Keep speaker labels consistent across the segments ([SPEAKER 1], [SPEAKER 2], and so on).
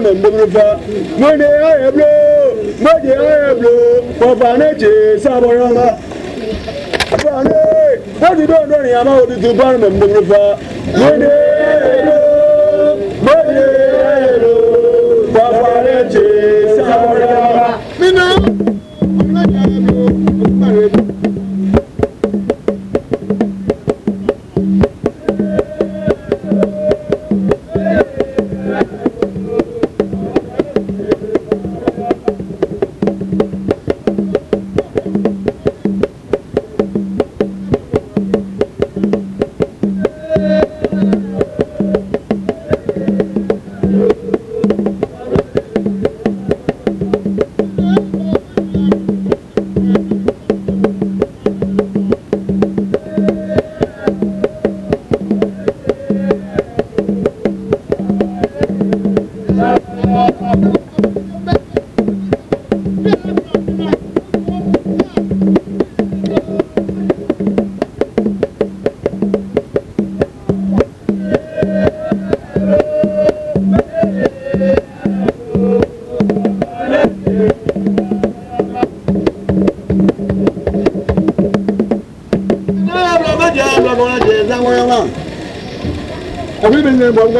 [SPEAKER 1] na ndomifa mwene aya blo mwaje aya blo wafane che saboranga wafane wadi do ndo ni ama wadi tupana na ndomifa mwene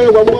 [SPEAKER 1] Okay, well,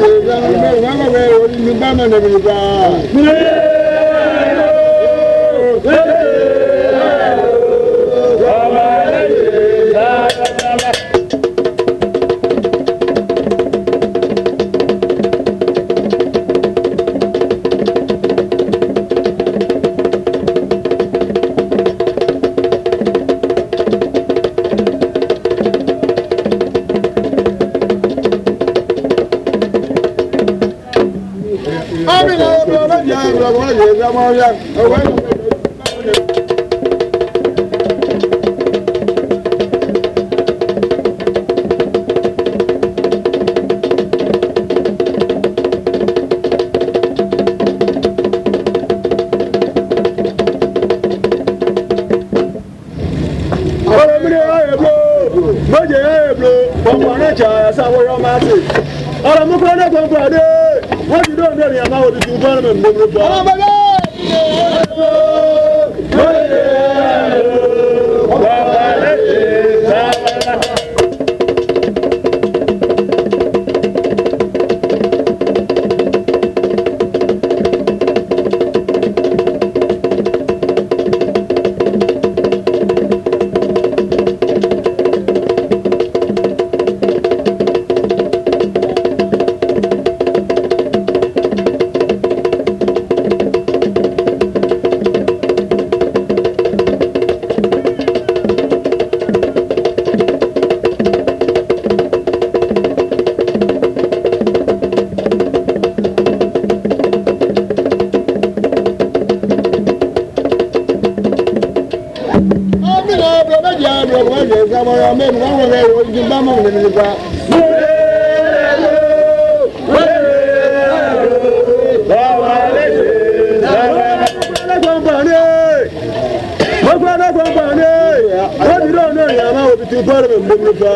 [SPEAKER 1] 这个，这个，我我我，我明白嘛？这个。ọ̀rọ̀ mú kúrò náà gbọ̀ngbọ̀n dé wọ́n ti dóòmù ẹ̀rìn àmọ́ òdìdí gbọ́n mi gbogbo. wa. gbogbo ẹlẹgbọn gbọn ní. ó ti dọ̀ọ́ náà yàrá òbí ti gbọ́dọ̀ mi gbogbo ba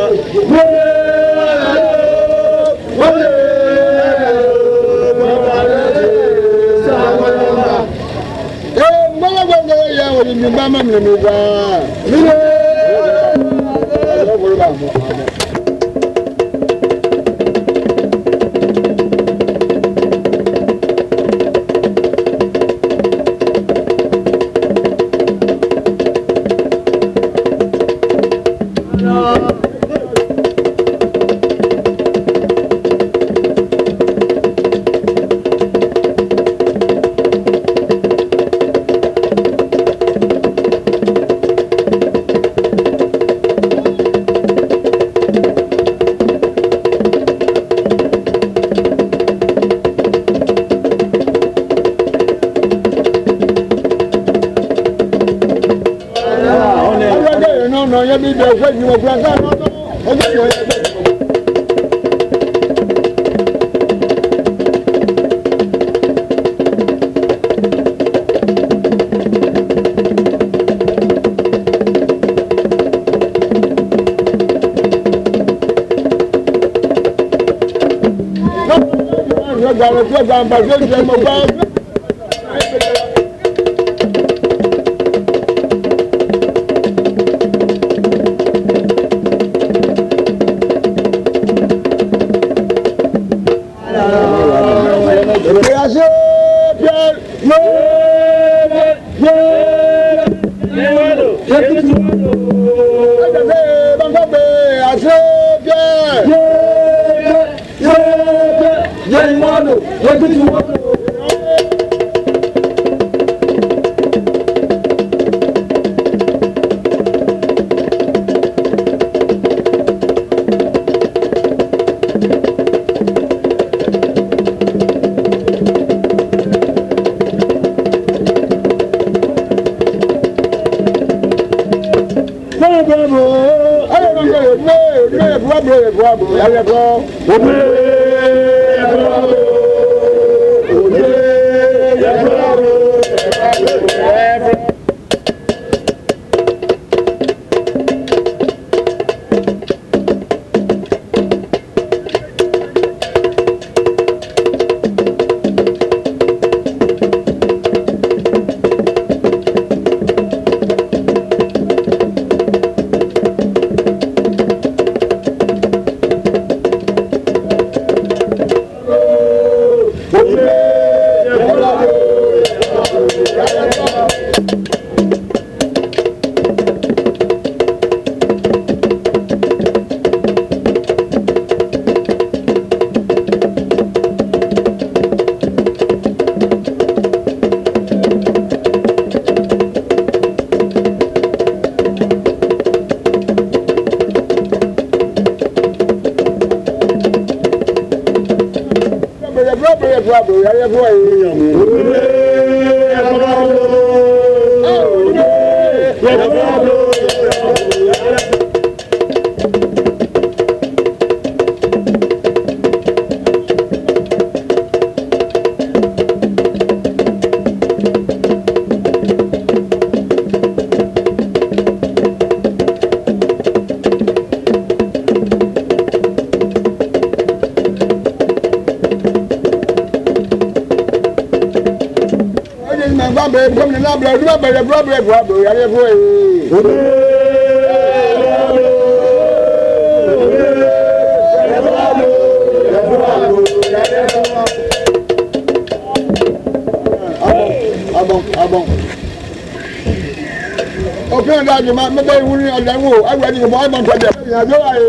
[SPEAKER 1] àgbàrá sí àgbàǹbà sí òṣìṣẹ́ mọ̀ ¡Ay, ya fún ahí, yẹ bu abo yà yẹ bu ee. ọ̀pẹ́ ọ̀dà àjùmọ̀ mẹ́ta ìwúrí ọ̀dà ìwò àgbàdìgbò ọ̀gbọ̀n tọ̀dẹ̀. ìyàjọ́ àyè.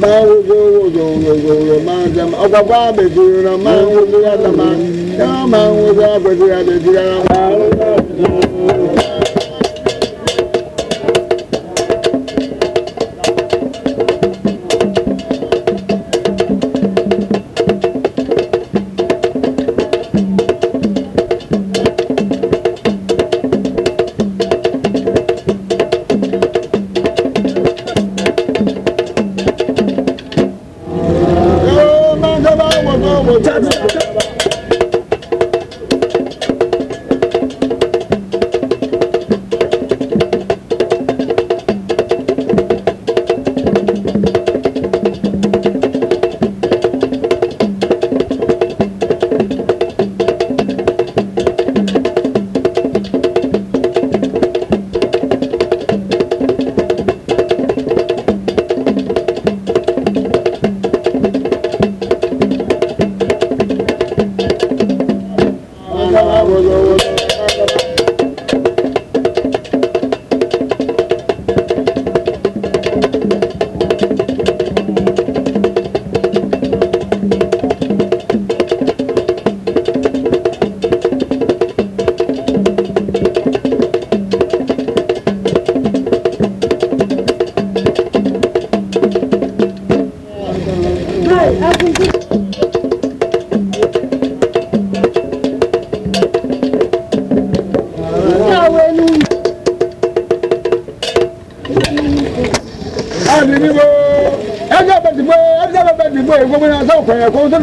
[SPEAKER 1] mawojowojojojo mazam ọgbagba abegirira mawojoyadama ya mawojo abegirira abegirira.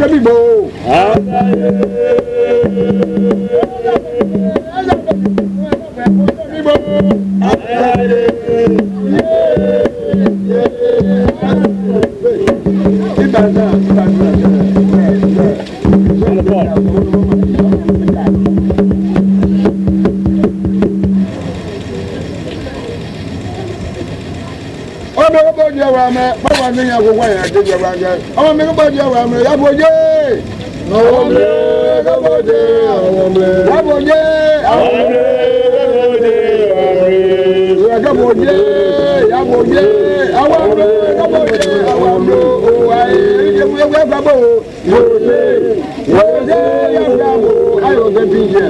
[SPEAKER 1] Olha, mimou! Olha aí! di ẹwà jẹ ọmọ mi kò di ẹwà mi yàgò jẹ. àwọn mi
[SPEAKER 2] kò di àwọn
[SPEAKER 1] mi. yàgò jẹ àwọn mi kò di àwọn mi. yàgò jẹ yàgò jẹ àwọn mi kò di àwọn mi. òwò ayé ìjẹun yẹn wẹ́ẹ́ gbàgbọ́ o. yòòjẹ yòòjẹ yàgò ayọ̀ kẹ́tì jẹ.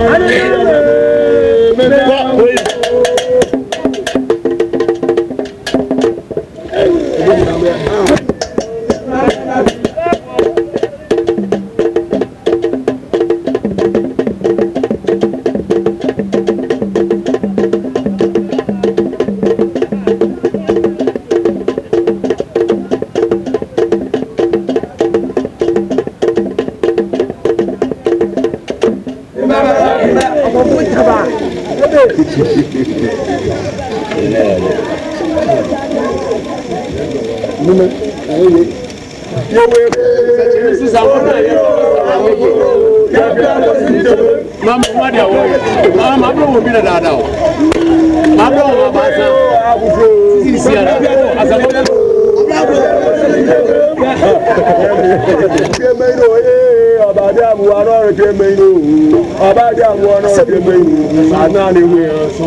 [SPEAKER 1] Hallelujah. I'm not aware. So.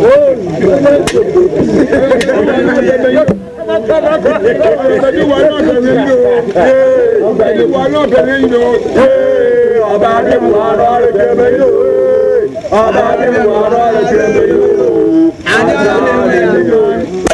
[SPEAKER 1] ọba adébù àrọ rẹ jẹmẹ yóò ọba adébù àrọ rẹ jẹmẹ yóò.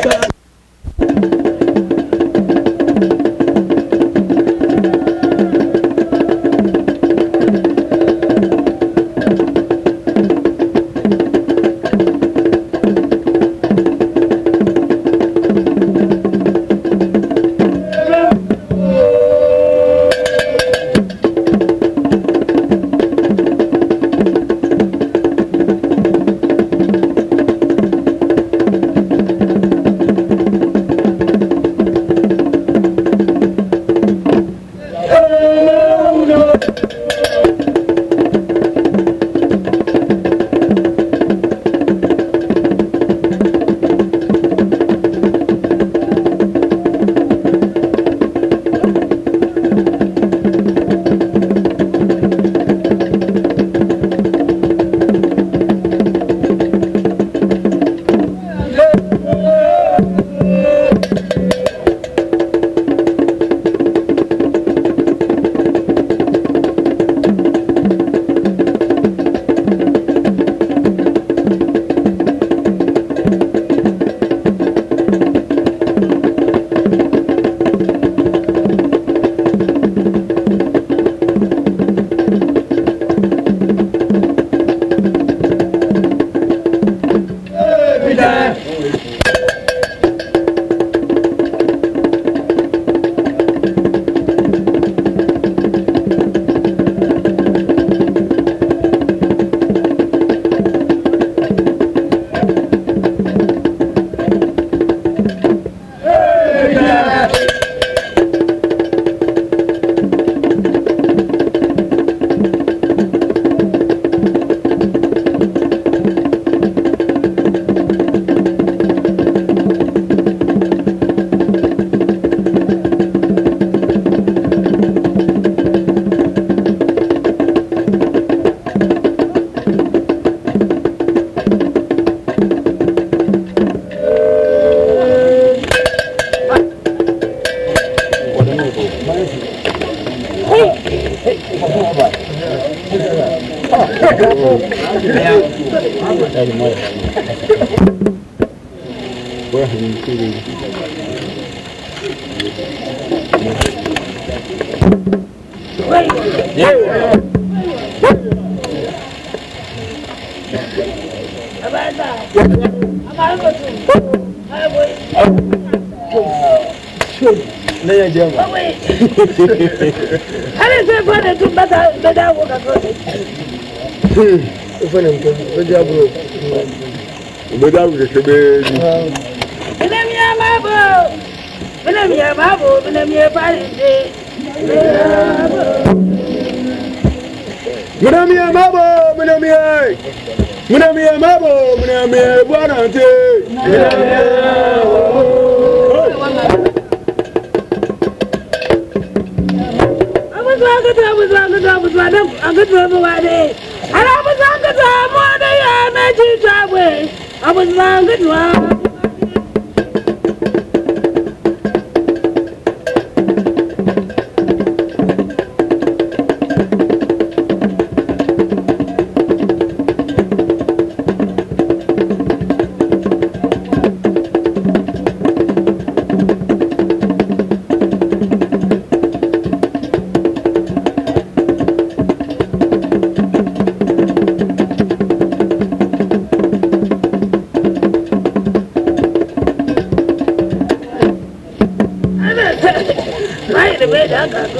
[SPEAKER 1] na je ba
[SPEAKER 3] ale sai fa da tun bata da dawo ka kawai
[SPEAKER 1] ufa ne mutum da jaburo da dawo da shi bai
[SPEAKER 3] bilam ya mabo bilam ya mabo bilam ya fari je
[SPEAKER 1] Muna miya mabo, muna miya, muna miya mabo, muna miya bwana te. Muna
[SPEAKER 3] Langotwabwade. And I was Langotwabwade, I met you away. I was Langotwabwade. Gracias.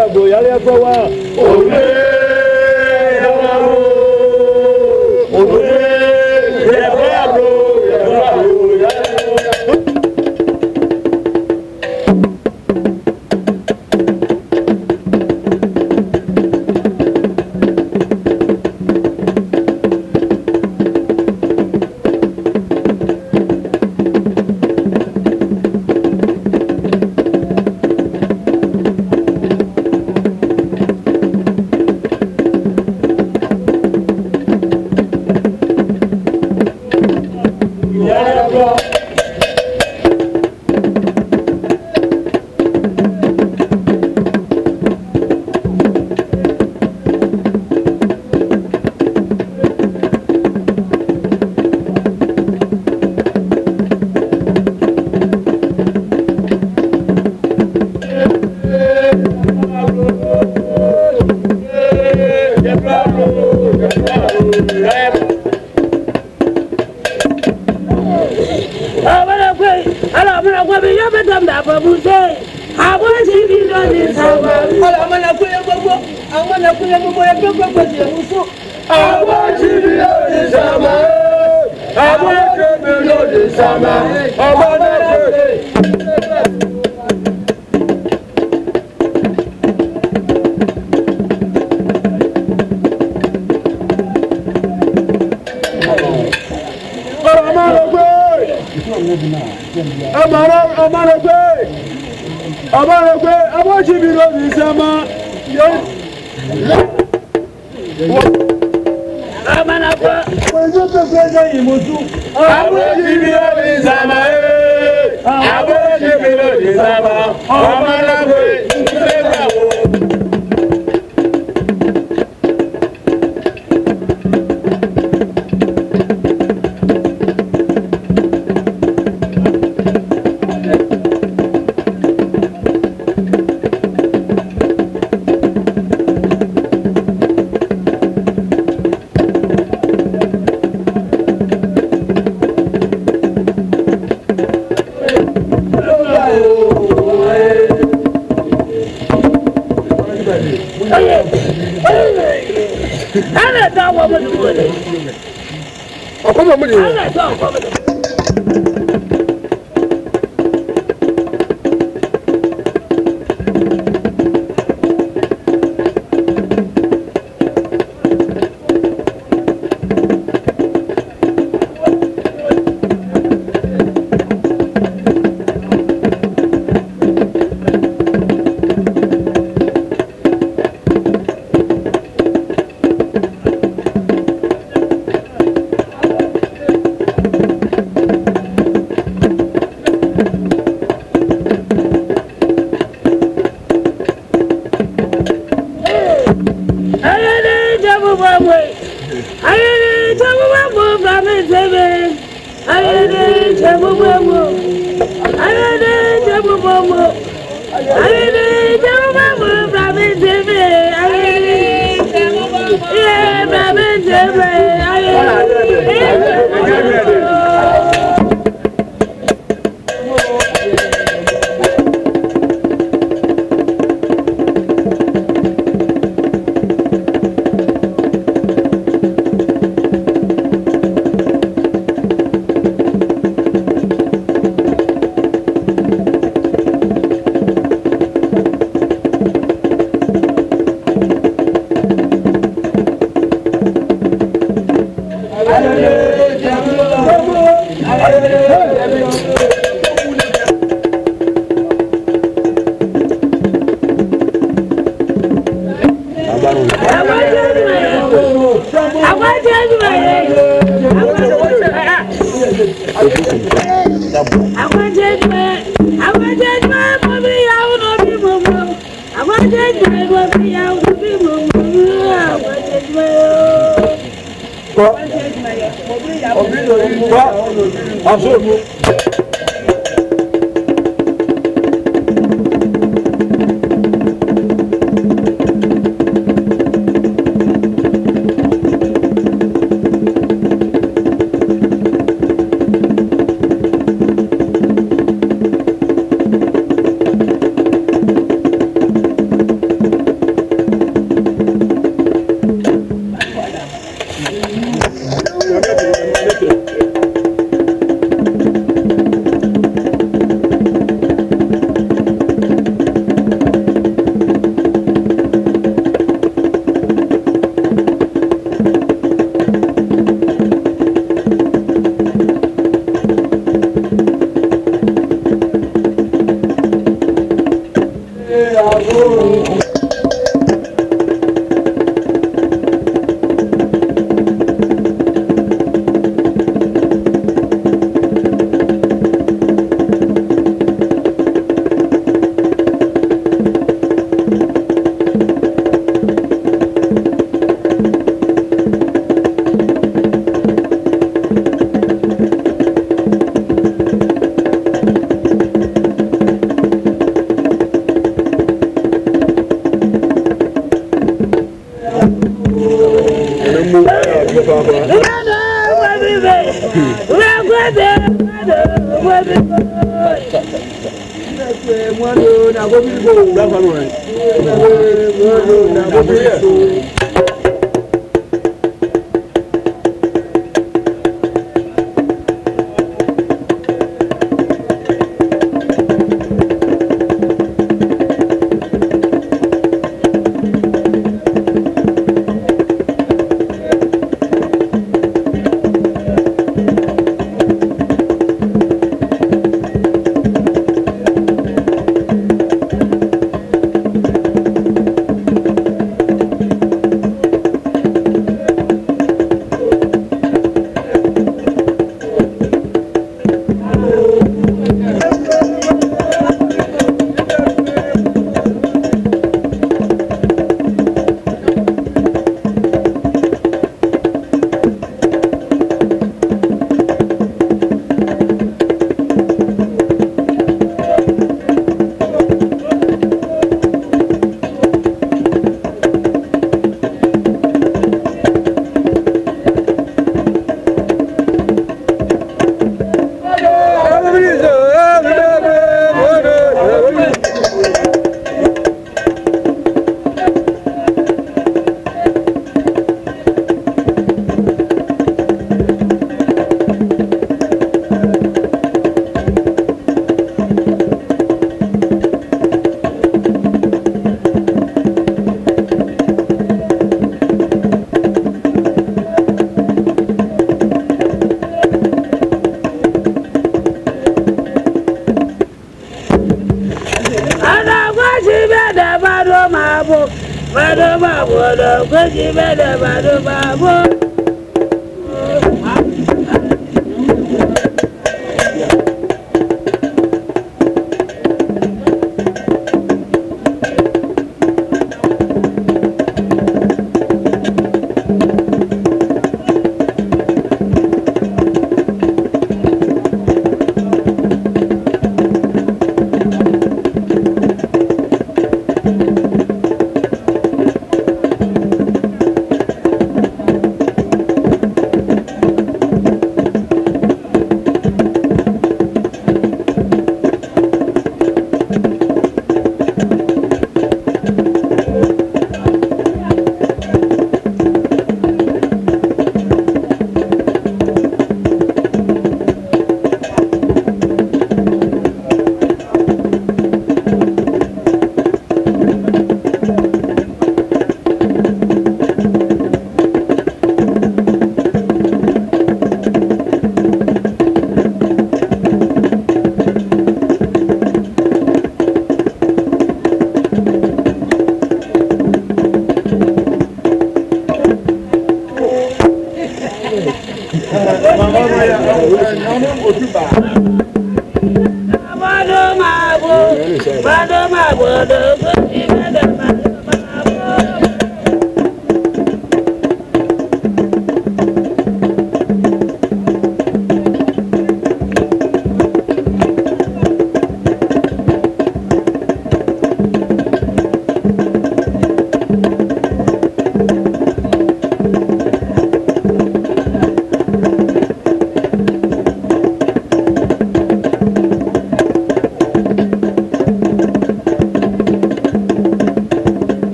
[SPEAKER 1] àgbò ìyálé ẹ̀kọ́ wà. òwe. ojú. àwọn ibi ó ní sàmáyé.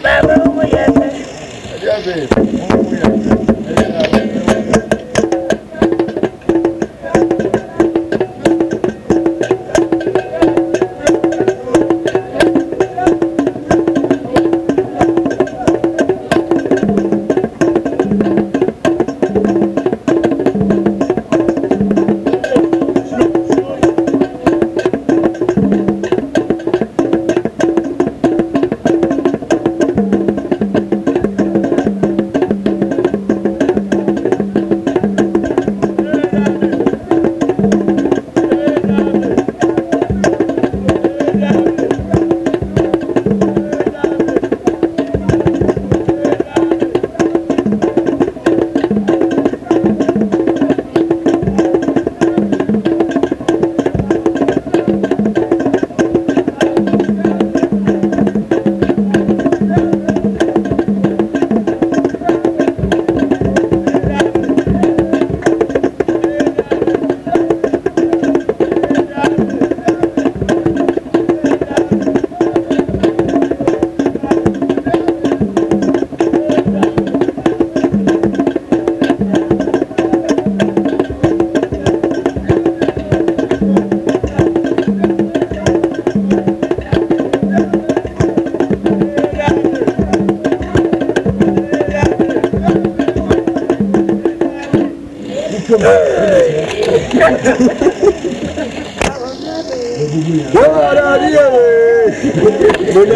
[SPEAKER 3] Baba, we will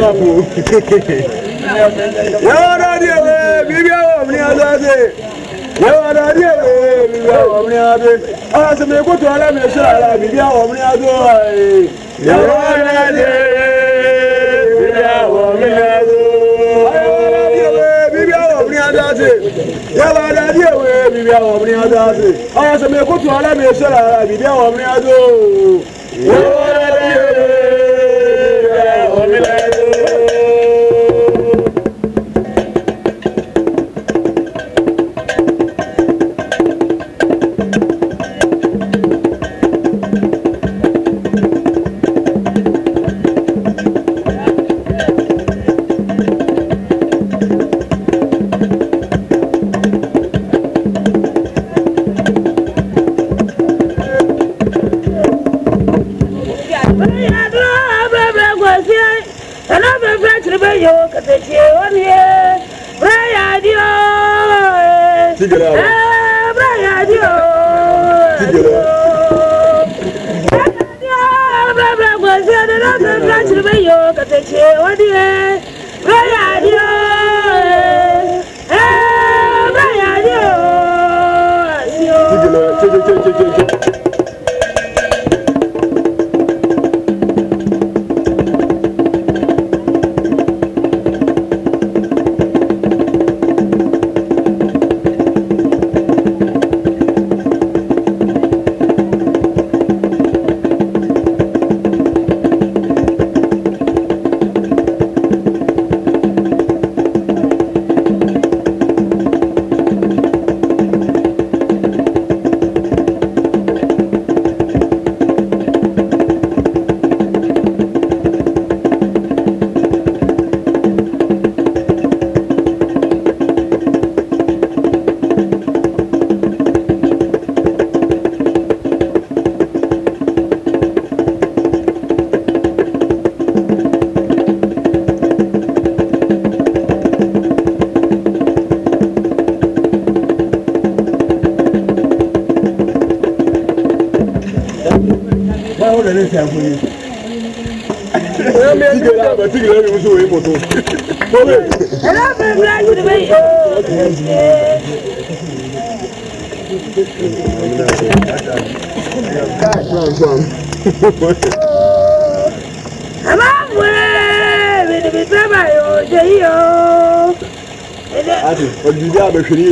[SPEAKER 2] yangu yawaradiyewe
[SPEAKER 1] bibyawomuny azase yawaradiyewe bibyawomuny abe alaseme kutwala meso ala bibyawomuny azoaye yawaradiyewe bibyawomuny azo adase yaba adadi ewe bibi awo omuni adase awasome ekutu alami esala ala bibi awo omuni ado
[SPEAKER 2] yaba adadi ewe
[SPEAKER 1] bibi awo omuni ado. koto. ẹ̀rọ
[SPEAKER 3] bẹ̀rẹ̀ ayé ni bẹ́ẹ̀ yẹ.
[SPEAKER 2] àmọ́ wẹ́ẹ́ bìnnìbì sábà yóò ṣe yí o.
[SPEAKER 1] ati ọ̀dùnjẹ́ àbẹ̀fẹ̀rí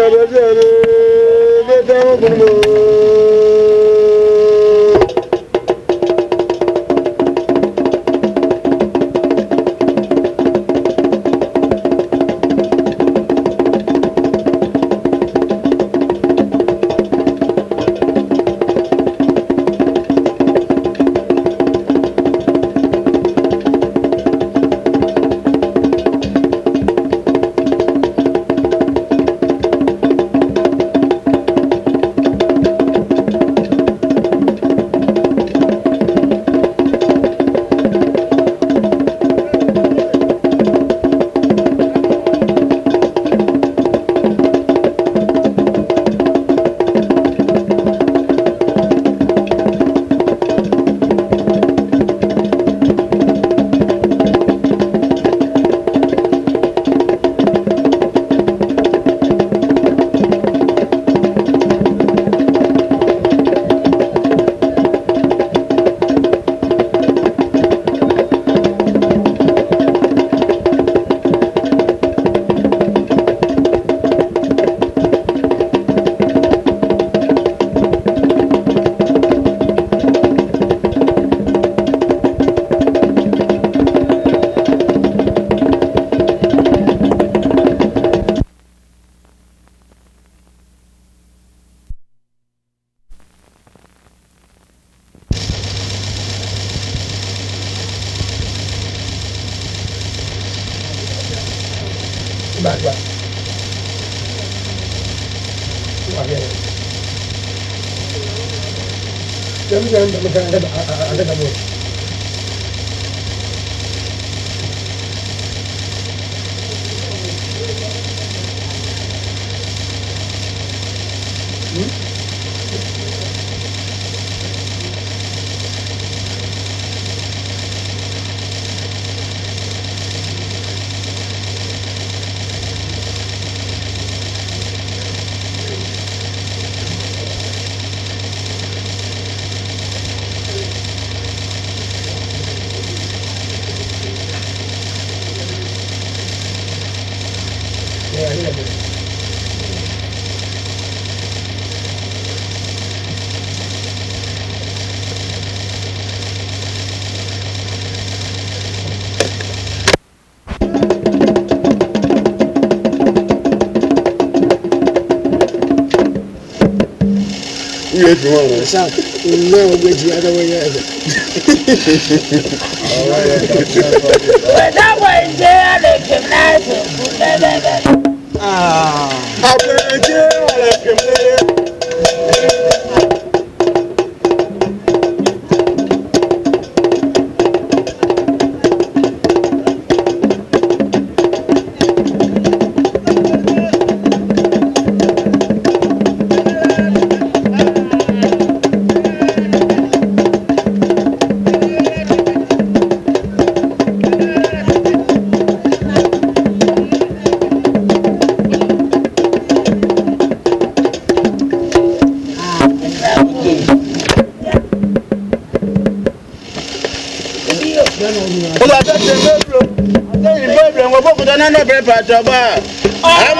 [SPEAKER 1] caralho, olha é get one. So, no, get the other way.
[SPEAKER 2] All right.
[SPEAKER 3] That way there, they can
[SPEAKER 1] Ah. I went to jail, I can pàtọ́bà. ọmọ